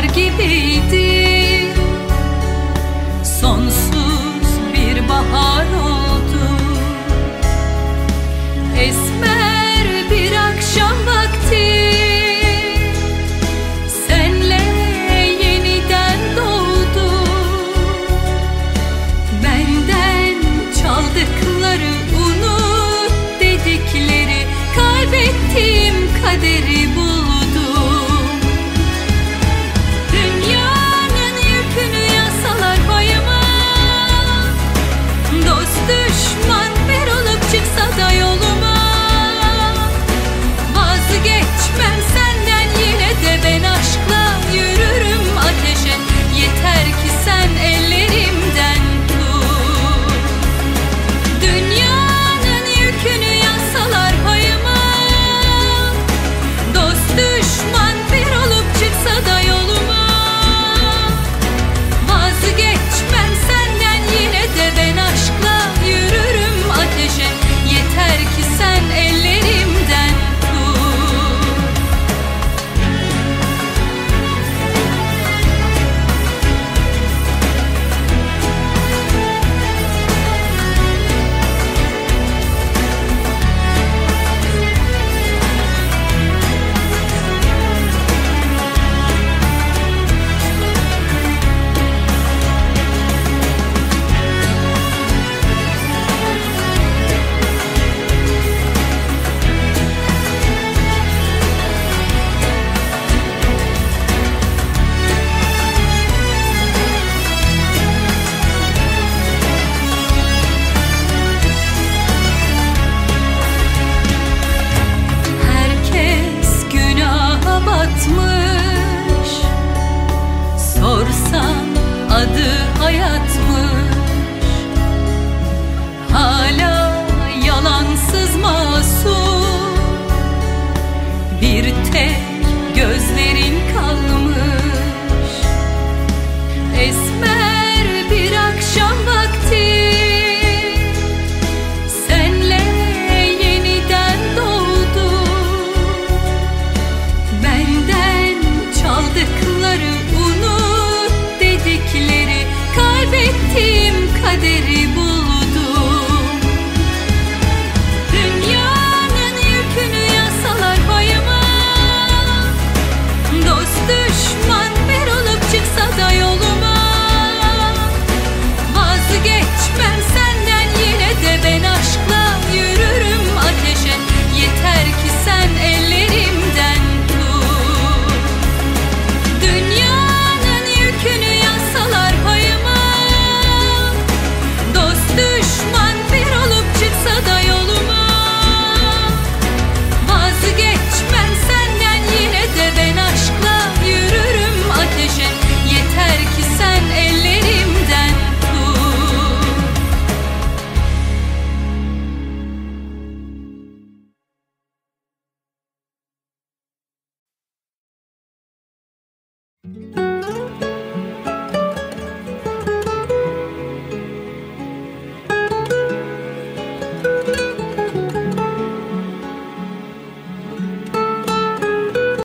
akar gibiydi. Sonsuz bir bahar oldu. Esmer bir akşam vakti. Senle yeniden doğdu. Benden çaldıkları unut dedikleri Kaybettiğim kaderi